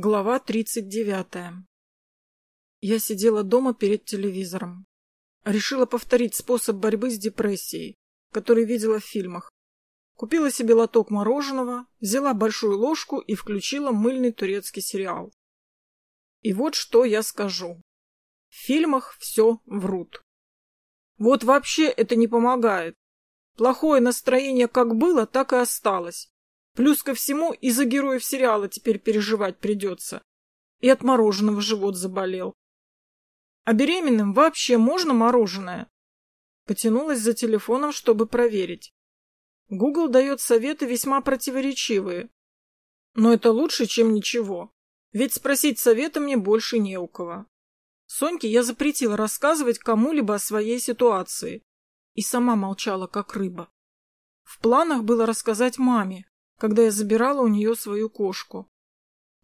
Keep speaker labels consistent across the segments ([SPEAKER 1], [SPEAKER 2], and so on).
[SPEAKER 1] Глава 39. Я сидела дома перед телевизором. Решила повторить способ борьбы с депрессией, который видела в фильмах. Купила себе лоток мороженого, взяла большую ложку и включила мыльный турецкий сериал. И вот что я скажу. В фильмах все врут. Вот вообще это не помогает. Плохое настроение как было, так и осталось. Плюс ко всему из-за героев сериала теперь переживать придется. И от мороженого живот заболел. А беременным вообще можно мороженое? Потянулась за телефоном, чтобы проверить. Google дает советы весьма противоречивые. Но это лучше, чем ничего. Ведь спросить совета мне больше не у кого. Соньке я запретила рассказывать кому-либо о своей ситуации. И сама молчала, как рыба. В планах было рассказать маме, когда я забирала у нее свою кошку.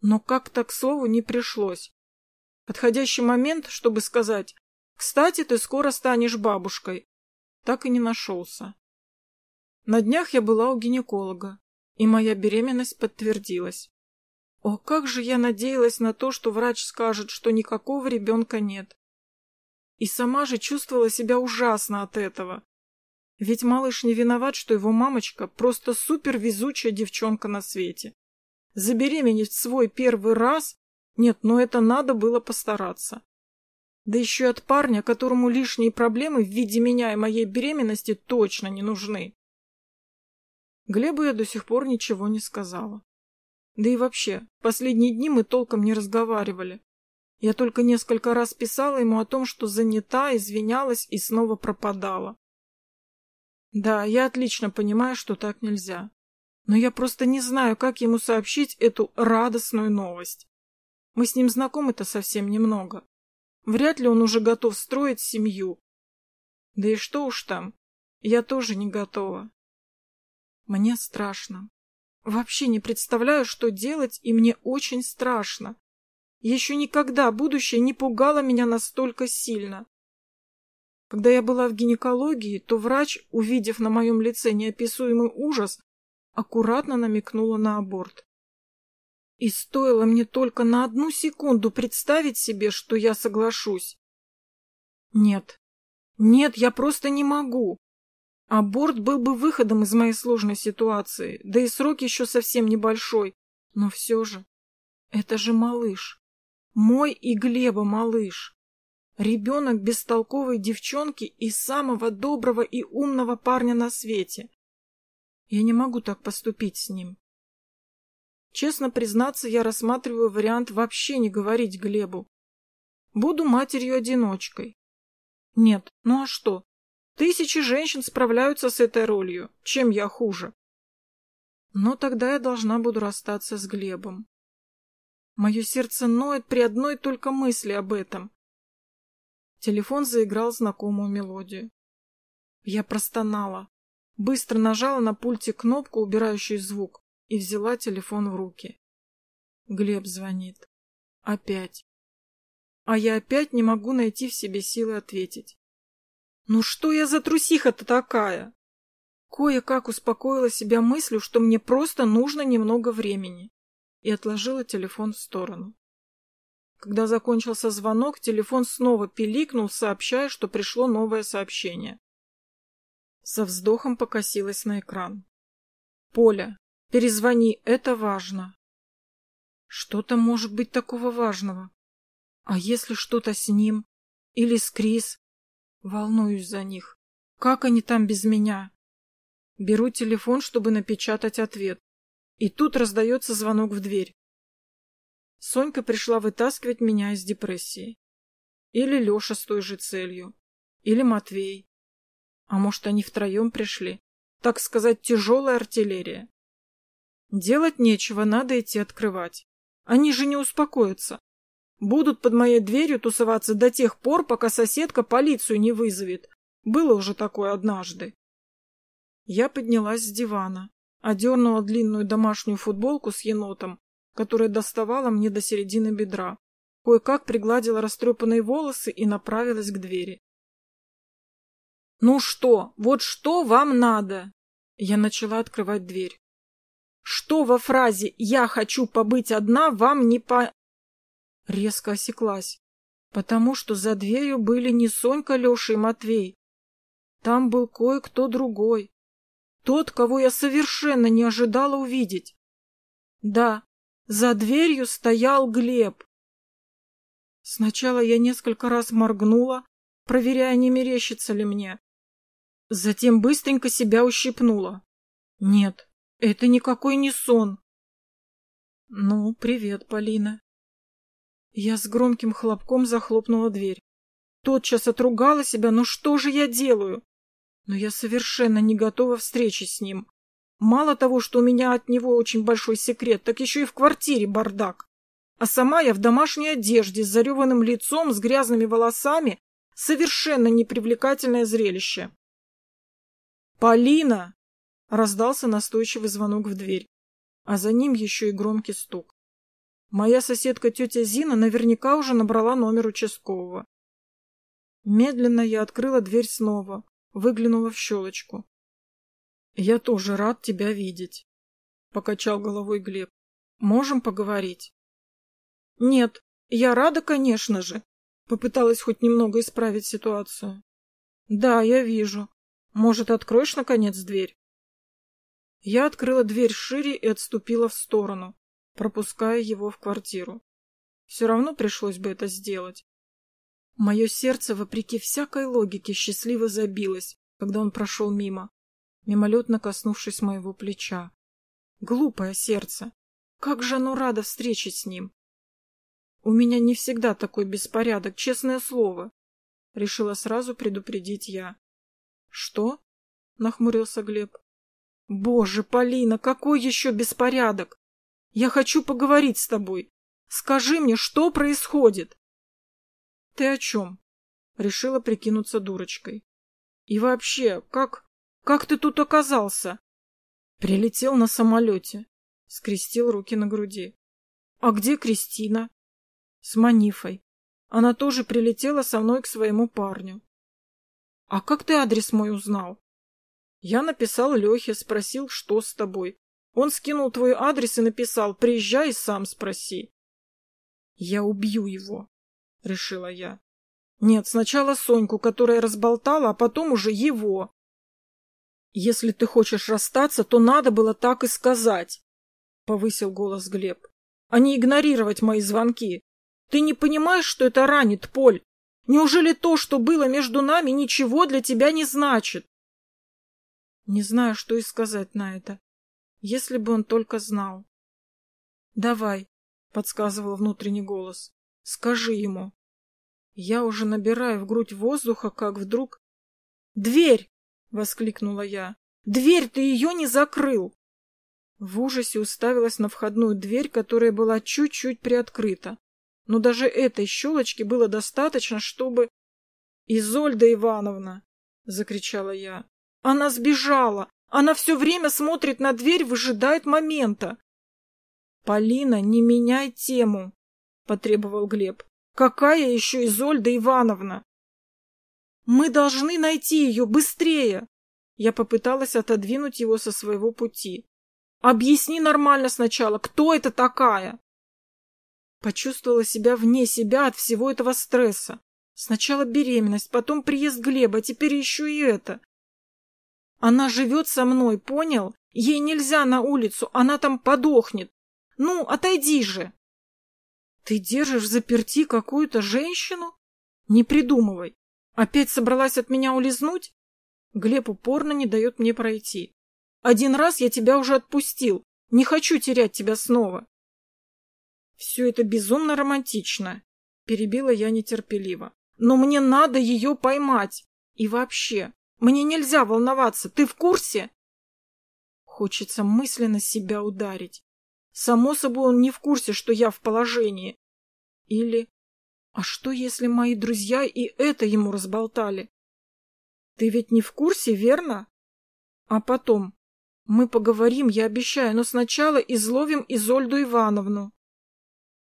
[SPEAKER 1] Но как-то к слову не пришлось. Подходящий момент, чтобы сказать «Кстати, ты скоро станешь бабушкой», так и не нашелся. На днях я была у гинеколога, и моя беременность подтвердилась. О, как же я надеялась на то, что врач скажет, что никакого ребенка нет. И сама же чувствовала себя ужасно от этого. Ведь малыш не виноват, что его мамочка просто супервезучая девчонка на свете. Забеременеть в свой первый раз? Нет, но это надо было постараться. Да еще от парня, которому лишние проблемы в виде меня и моей беременности точно не нужны. Глебу я до сих пор ничего не сказала. Да и вообще, последние дни мы толком не разговаривали. Я только несколько раз писала ему о том, что занята, извинялась и снова пропадала. Да, я отлично понимаю, что так нельзя. Но я просто не знаю, как ему сообщить эту радостную новость. Мы с ним знакомы-то совсем немного. Вряд ли он уже готов строить семью. Да и что уж там, я тоже не готова. Мне страшно. Вообще не представляю, что делать, и мне очень страшно. Еще никогда будущее не пугало меня настолько сильно. Когда я была в гинекологии, то врач, увидев на моем лице неописуемый ужас, аккуратно намекнула на аборт. И стоило мне только на одну секунду представить себе, что я соглашусь. Нет, нет, я просто не могу. Аборт был бы выходом из моей сложной ситуации, да и срок еще совсем небольшой. Но все же, это же малыш. Мой и Глеба малыш. Ребенок бестолковой девчонки и самого доброго и умного парня на свете. Я не могу так поступить с ним. Честно признаться, я рассматриваю вариант вообще не говорить Глебу. Буду матерью-одиночкой. Нет, ну а что? Тысячи женщин справляются с этой ролью. Чем я хуже? Но тогда я должна буду расстаться с Глебом. Мое сердце ноет при одной только мысли об этом. Телефон заиграл знакомую мелодию. Я простонала. Быстро нажала на пульте кнопку, убирающую звук, и взяла телефон в руки. Глеб звонит. Опять. А я опять не могу найти в себе силы ответить. Ну что я за трусиха-то такая? Кое-как успокоила себя мыслью, что мне просто нужно немного времени, и отложила телефон в сторону. Когда закончился звонок, телефон снова пиликнул, сообщая, что пришло новое сообщение. Со вздохом покосилась на экран. «Поля, перезвони, это важно». Что-то может быть такого важного. А если что-то с ним? Или с Крис? Волнуюсь за них. Как они там без меня? Беру телефон, чтобы напечатать ответ. И тут раздается звонок в дверь. Сонька пришла вытаскивать меня из депрессии. Или Леша с той же целью. Или Матвей. А может, они втроем пришли? Так сказать, тяжелая артиллерия. Делать нечего, надо идти открывать. Они же не успокоятся. Будут под моей дверью тусоваться до тех пор, пока соседка полицию не вызовет. Было уже такое однажды. Я поднялась с дивана, одернула длинную домашнюю футболку с енотом которая доставала мне до середины бедра. Кое-как пригладила растрепанные волосы и направилась к двери. «Ну что? Вот что вам надо?» Я начала открывать дверь. Что во фразе «я хочу побыть одна» вам не по... Резко осеклась, потому что за дверью были не Сонька, Леша и Матвей. Там был кое-кто другой. Тот, кого я совершенно не ожидала увидеть. Да, за дверью стоял Глеб. Сначала я несколько раз моргнула, проверяя, не мерещится ли мне. Затем быстренько себя ущипнула. Нет, это никакой не сон. Ну, привет, Полина. Я с громким хлопком захлопнула дверь. Тотчас отругала себя, ну что же я делаю? Но я совершенно не готова встрече с ним. Мало того, что у меня от него очень большой секрет, так еще и в квартире бардак. А сама я в домашней одежде, с зареванным лицом, с грязными волосами. Совершенно непривлекательное зрелище. «Полина!» — раздался настойчивый звонок в дверь, а за ним еще и громкий стук. Моя соседка тетя Зина наверняка уже набрала номер участкового. Медленно я открыла дверь снова, выглянула в щелочку. «Я тоже рад тебя видеть», — покачал головой Глеб. «Можем поговорить?» «Нет, я рада, конечно же», — попыталась хоть немного исправить ситуацию. «Да, я вижу. Может, откроешь, наконец, дверь?» Я открыла дверь шире и отступила в сторону, пропуская его в квартиру. Все равно пришлось бы это сделать. Мое сердце, вопреки всякой логике, счастливо забилось, когда он прошел мимо, мимолетно коснувшись моего плеча. Глупое сердце! Как же оно радо встрече с ним! У меня не всегда такой беспорядок, честное слово. Решила сразу предупредить я. Что? Нахмурился Глеб. Боже, Полина, какой еще беспорядок? Я хочу поговорить с тобой. Скажи мне, что происходит? Ты о чем? Решила прикинуться дурочкой. И вообще, как... как ты тут оказался? Прилетел на самолете. Скрестил руки на груди. А где Кристина? С Манифой. Она тоже прилетела со мной к своему парню. А как ты адрес мой узнал? Я написал Лехе, спросил, что с тобой. Он скинул твой адрес и написал, приезжай и сам спроси. Я убью его, решила я. Нет, сначала Соньку, которая разболтала, а потом уже его. Если ты хочешь расстаться, то надо было так и сказать, повысил голос Глеб, а не игнорировать мои звонки. Ты не понимаешь, что это ранит, Поль? Неужели то, что было между нами, ничего для тебя не значит? Не знаю, что и сказать на это. Если бы он только знал. «Давай», — подсказывал внутренний голос, — «скажи ему». Я уже набираю в грудь воздуха, как вдруг... «Дверь!» — воскликнула я. «Дверь, ты ее не закрыл!» В ужасе уставилась на входную дверь, которая была чуть-чуть приоткрыта. Но даже этой щелочки было достаточно, чтобы... «Изольда Ивановна!» — закричала я. Она сбежала. Она все время смотрит на дверь, выжидает момента. Полина, не меняй тему, потребовал Глеб. Какая еще Изольда Ивановна? Мы должны найти ее быстрее. Я попыталась отодвинуть его со своего пути. Объясни нормально сначала, кто это такая? Почувствовала себя вне себя от всего этого стресса. Сначала беременность, потом приезд Глеба, теперь еще и это. Она живет со мной, понял? Ей нельзя на улицу, она там подохнет. Ну, отойди же. Ты держишь заперти какую-то женщину? Не придумывай. Опять собралась от меня улизнуть? Глеб упорно не дает мне пройти. Один раз я тебя уже отпустил. Не хочу терять тебя снова. Все это безумно романтично, перебила я нетерпеливо. Но мне надо ее поймать. И вообще, мне нельзя волноваться, ты в курсе? Хочется мысленно себя ударить. Само собой, он не в курсе, что я в положении. Или... А что, если мои друзья и это ему разболтали? Ты ведь не в курсе, верно? А потом... Мы поговорим, я обещаю, но сначала изловим Изольду Ивановну.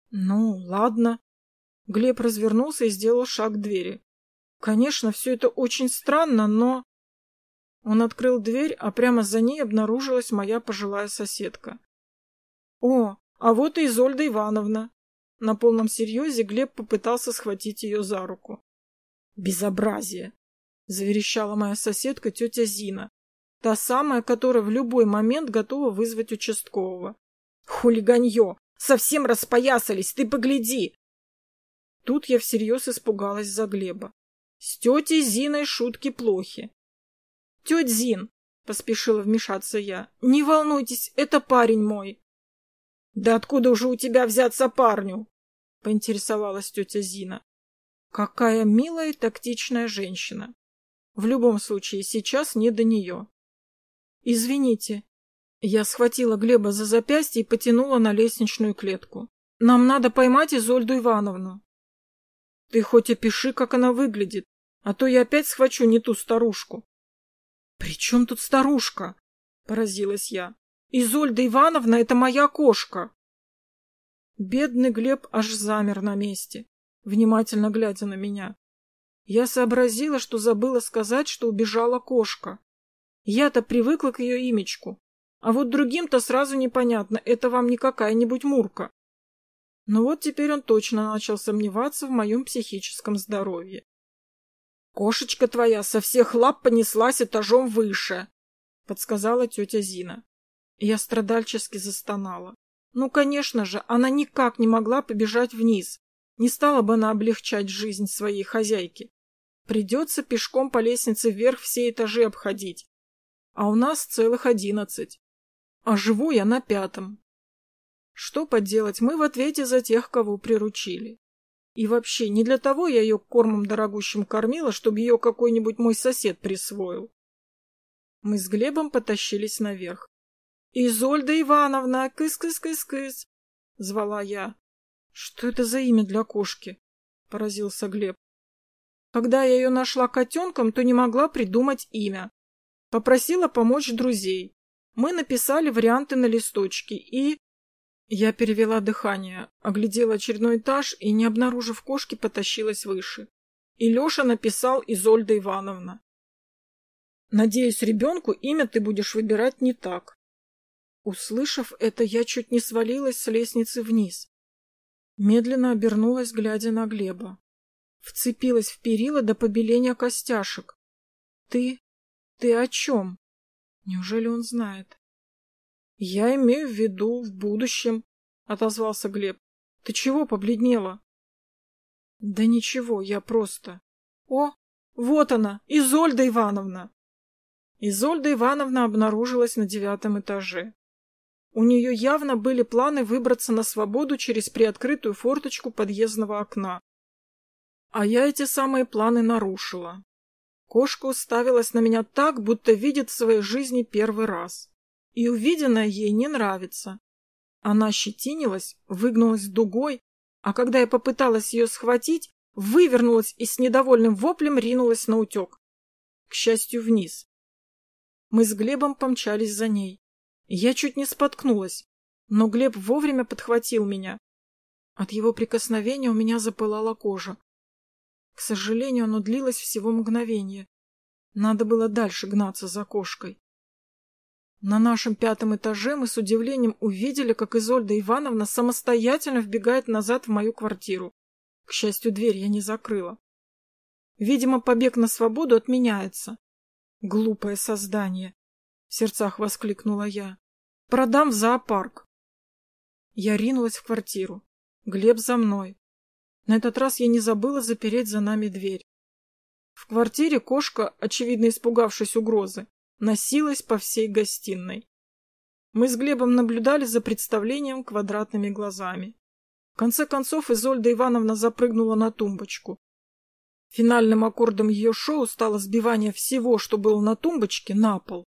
[SPEAKER 1] Ну, ладно. Глеб развернулся и сделал шаг к двери. Конечно, все это очень странно, но... Он открыл дверь, а прямо за ней обнаружилась моя пожилая соседка. О, а вот и Изольда Ивановна. На полном серьезе Глеб попытался схватить ее за руку. Безобразие! Заверещала моя соседка тетя Зина. Та самая, которая в любой момент готова вызвать участкового. Хулиганье! Совсем распоясались, ты погляди! Тут я всерьез испугалась за Глеба. С тетей Зиной шутки плохи. Тетя Зин, поспешила вмешаться я, не волнуйтесь, это парень мой. Да откуда уже у тебя взяться парню? Поинтересовалась тетя Зина. Какая милая и тактичная женщина. В любом случае, сейчас не до нее. Извините. Я схватила Глеба за запястье и потянула на лестничную клетку. Нам надо поймать Изольду Ивановну. Ты хоть опиши, как она выглядит, а то я опять схвачу не ту старушку. — При чем тут старушка? — поразилась я. — Изольда Ивановна — это моя кошка. Бедный Глеб аж замер на месте, внимательно глядя на меня. Я сообразила, что забыла сказать, что убежала кошка. Я-то привыкла к ее имечку, а вот другим-то сразу непонятно, это вам не какая-нибудь Мурка. Но вот теперь он точно начал сомневаться в моем психическом здоровье. «Кошечка твоя со всех лап понеслась этажом выше», — подсказала тетя Зина. Я страдальчески застонала. Ну, конечно же, она никак не могла побежать вниз. Не стала бы она облегчать жизнь своей хозяйки. Придется пешком по лестнице вверх все этажи обходить. А у нас целых одиннадцать. А живу я на пятом. Что поделать, мы в ответе за тех, кого приручили. И вообще, не для того я ее кормом дорогущим кормила, чтобы ее какой-нибудь мой сосед присвоил. Мы с Глебом потащились наверх. «Изольда Ивановна, кыс-кыс-кыс-кыс!» — звала я. «Что это за имя для кошки?» — поразился Глеб. Когда я ее нашла котенком, то не могла придумать имя. Попросила помочь друзей. Мы написали варианты на листочке и... Я перевела дыхание, оглядела очередной этаж и, не обнаружив кошки, потащилась выше. И Леша написал Изольда Ивановна. Надеюсь, ребенку имя ты будешь выбирать не так. Услышав это, я чуть не свалилась с лестницы вниз. Медленно обернулась, глядя на Глеба. Вцепилась в перила до побеления костяшек. Ты... ты о чем? Неужели он знает? «Я имею в виду в будущем», — отозвался Глеб. «Ты чего побледнела?» «Да ничего, я просто...» «О, вот она, Изольда Ивановна!» Изольда Ивановна обнаружилась на девятом этаже. У нее явно были планы выбраться на свободу через приоткрытую форточку подъездного окна. А я эти самые планы нарушила. Кошка уставилась на меня так, будто видит в своей жизни первый раз и увиденное ей не нравится. Она щетинилась, выгнулась дугой, а когда я попыталась ее схватить, вывернулась и с недовольным воплем ринулась на утек. К счастью, вниз. Мы с Глебом помчались за ней. Я чуть не споткнулась, но Глеб вовремя подхватил меня. От его прикосновения у меня запылала кожа. К сожалению, оно длилось всего мгновение. Надо было дальше гнаться за кошкой. На нашем пятом этаже мы с удивлением увидели, как Изольда Ивановна самостоятельно вбегает назад в мою квартиру. К счастью, дверь я не закрыла. Видимо, побег на свободу отменяется. Глупое создание, в сердцах воскликнула я. Продам в зоопарк. Я ринулась в квартиру. Глеб за мной. На этот раз я не забыла запереть за нами дверь. В квартире кошка, очевидно испугавшись угрозы, носилась по всей гостиной. Мы с Глебом наблюдали за представлением квадратными глазами. В конце концов Изольда Ивановна запрыгнула на тумбочку. Финальным аккордом ее шоу стало сбивание всего, что было на тумбочке, на пол.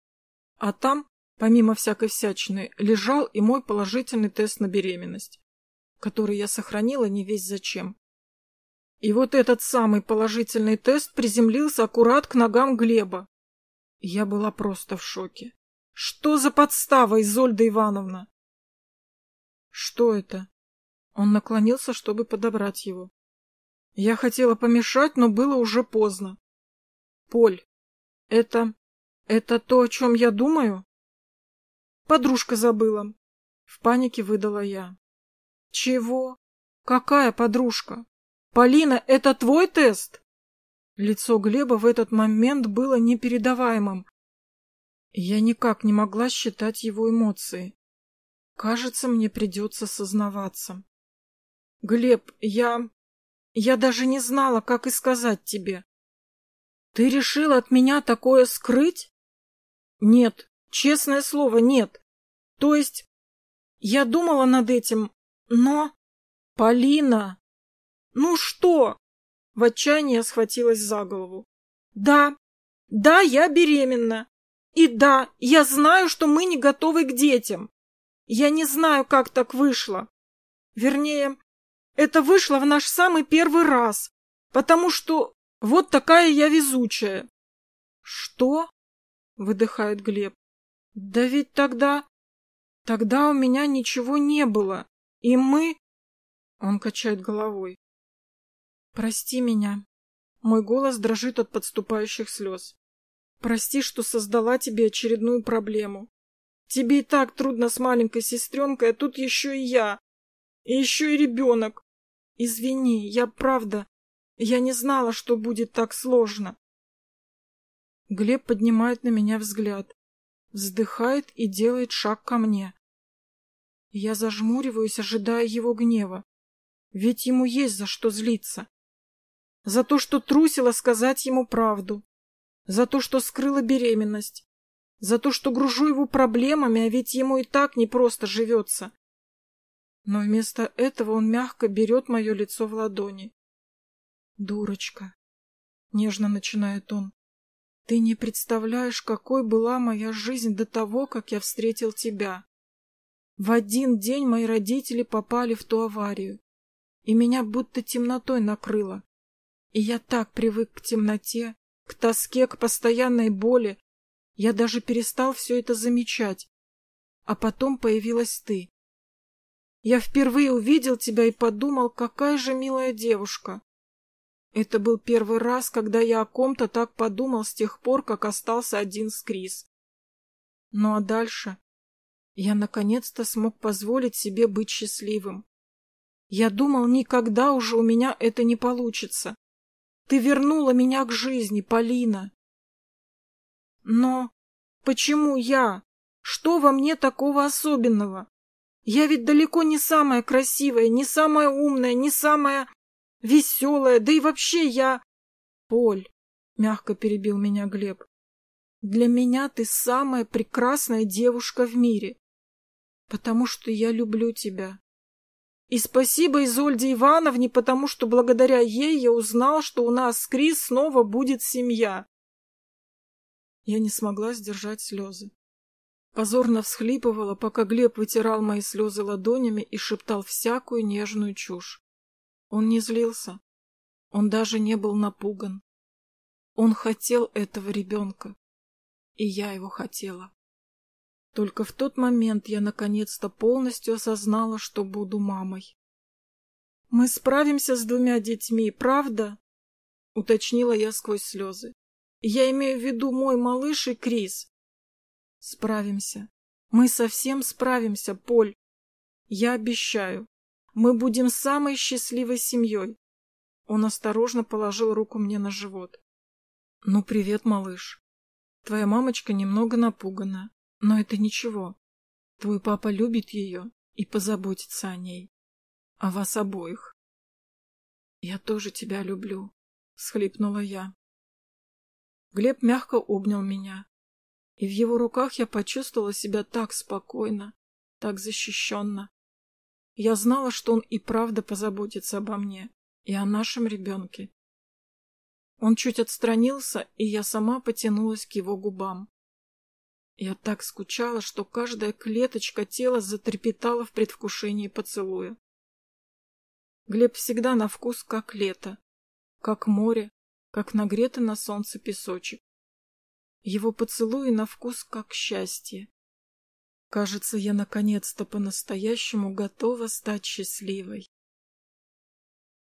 [SPEAKER 1] А там, помимо всякой всячины, лежал и мой положительный тест на беременность, который я сохранила не весь зачем. И вот этот самый положительный тест приземлился аккурат к ногам Глеба, я была просто в шоке. Что за подстава, Изольда Ивановна? Что это? Он наклонился, чтобы подобрать его. Я хотела помешать, но было уже поздно. Поль, это... это то, о чем я думаю? Подружка забыла. В панике выдала я. Чего? Какая подружка? Полина, это твой тест? Лицо Глеба в этот момент было непередаваемым. Я никак не могла считать его эмоции. Кажется, мне придется сознаваться. Глеб, я... Я даже не знала, как и сказать тебе. Ты решил от меня такое скрыть? Нет, честное слово, нет. То есть, я думала над этим, но... Полина! Ну что? В отчаянии схватилась за голову. Да, да, я беременна. И да, я знаю, что мы не готовы к детям. Я не знаю, как так вышло. Вернее, это вышло в наш самый первый раз, потому что вот такая я везучая. Что? Выдыхает Глеб. Да ведь тогда... Тогда у меня ничего не было. И мы... Он качает головой. Прости меня. Мой голос дрожит от подступающих слез. Прости, что создала тебе очередную проблему. Тебе и так трудно с маленькой сестренкой, а тут еще и я. И еще и ребенок. Извини, я правда... Я не знала, что будет так сложно. Глеб поднимает на меня взгляд, вздыхает и делает шаг ко мне. Я зажмуриваюсь, ожидая его гнева. Ведь ему есть за что злиться. За то, что трусила сказать ему правду. За то, что скрыла беременность. За то, что гружу его проблемами, а ведь ему и так непросто живется. Но вместо этого он мягко берет мое лицо в ладони. «Дурочка», — нежно начинает он, — «ты не представляешь, какой была моя жизнь до того, как я встретил тебя. В один день мои родители попали в ту аварию, и меня будто темнотой накрыло. И я так привык к темноте, к тоске, к постоянной боли. Я даже перестал все это замечать. А потом появилась ты. Я впервые увидел тебя и подумал, какая же милая девушка. Это был первый раз, когда я о ком-то так подумал с тех пор, как остался один с Крис. Ну а дальше я наконец-то смог позволить себе быть счастливым. Я думал, никогда уже у меня это не получится. Ты вернула меня к жизни, Полина. Но почему я? Что во мне такого особенного? Я ведь далеко не самая красивая, не самая умная, не самая веселая, да и вообще я... Поль, мягко перебил меня Глеб, для меня ты самая прекрасная девушка в мире, потому что я люблю тебя. И спасибо Изольде Ивановне, потому что благодаря ей я узнал, что у нас с Крис снова будет семья. Я не смогла сдержать слезы. Позорно всхлипывала, пока Глеб вытирал мои слезы ладонями и шептал всякую нежную чушь. Он не злился. Он даже не был напуган. Он хотел этого ребенка. И я его хотела. Только в тот момент я наконец-то полностью осознала, что буду мамой. «Мы справимся с двумя детьми, правда?» — уточнила я сквозь слезы. «Я имею в виду мой малыш и Крис». «Справимся. Мы совсем справимся, Поль. Я обещаю. Мы будем самой счастливой семьей». Он осторожно положил руку мне на живот. «Ну, привет, малыш. Твоя мамочка немного напугана. Но это ничего. Твой папа любит ее и позаботится о ней. О вас обоих. Я тоже тебя люблю, схлипнула я. Глеб мягко обнял меня, и в его руках я почувствовала себя так спокойно, так защищенно. Я знала, что он и правда позаботится обо мне и о нашем ребенке. Он чуть отстранился, и я сама потянулась к его губам. Я так скучала, что каждая клеточка тела затрепетала в предвкушении поцелуя. Глеб всегда на вкус как лето, как море, как нагретый на солнце песочек. Его поцелуи на вкус как счастье. Кажется, я наконец-то по-настоящему готова стать счастливой.